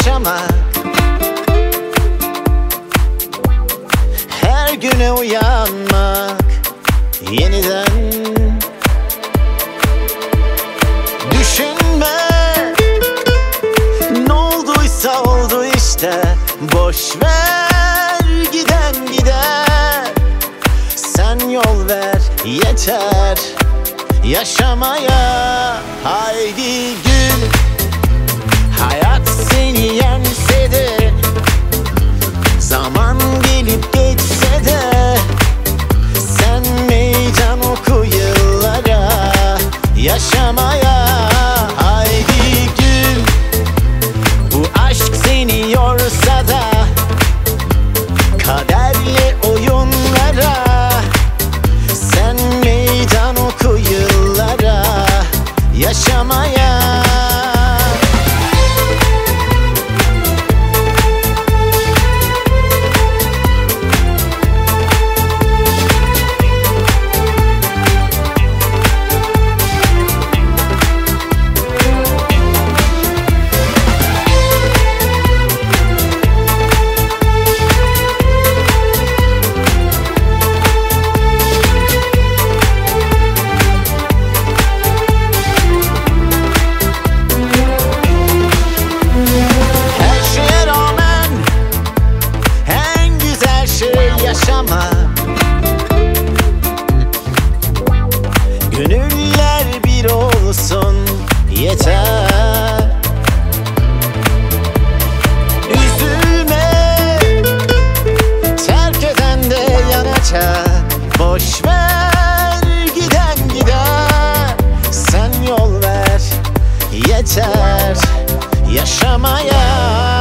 yaşamak. Her güne uyanmak. Yeniden Düşünme. Ne olduysa oldu işte Boş ver. Giden gider. Sen yol ver yeter. Yaşamaya haydi Yaşamaya. Haydi gül Bu aşk seni yorsa da Kaderle oyunlara Sen meydan oku yıllara Yaşamaya yaşamak Gönüller bir olsun yeter. Üzülme terk eden de yanacak Boş ver giden gider. Sen yol ver yeter. Yaşamaya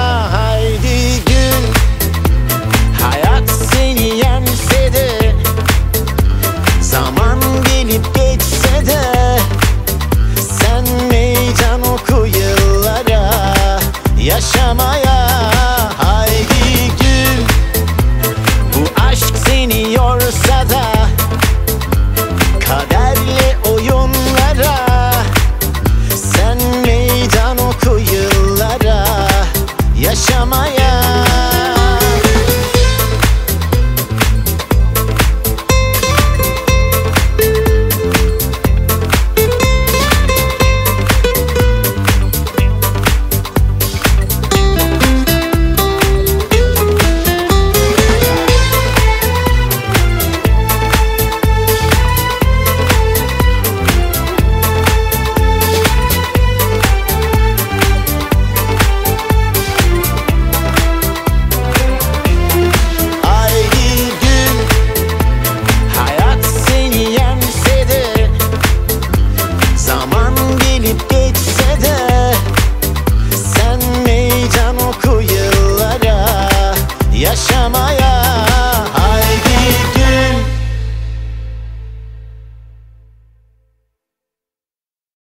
Yaşamaya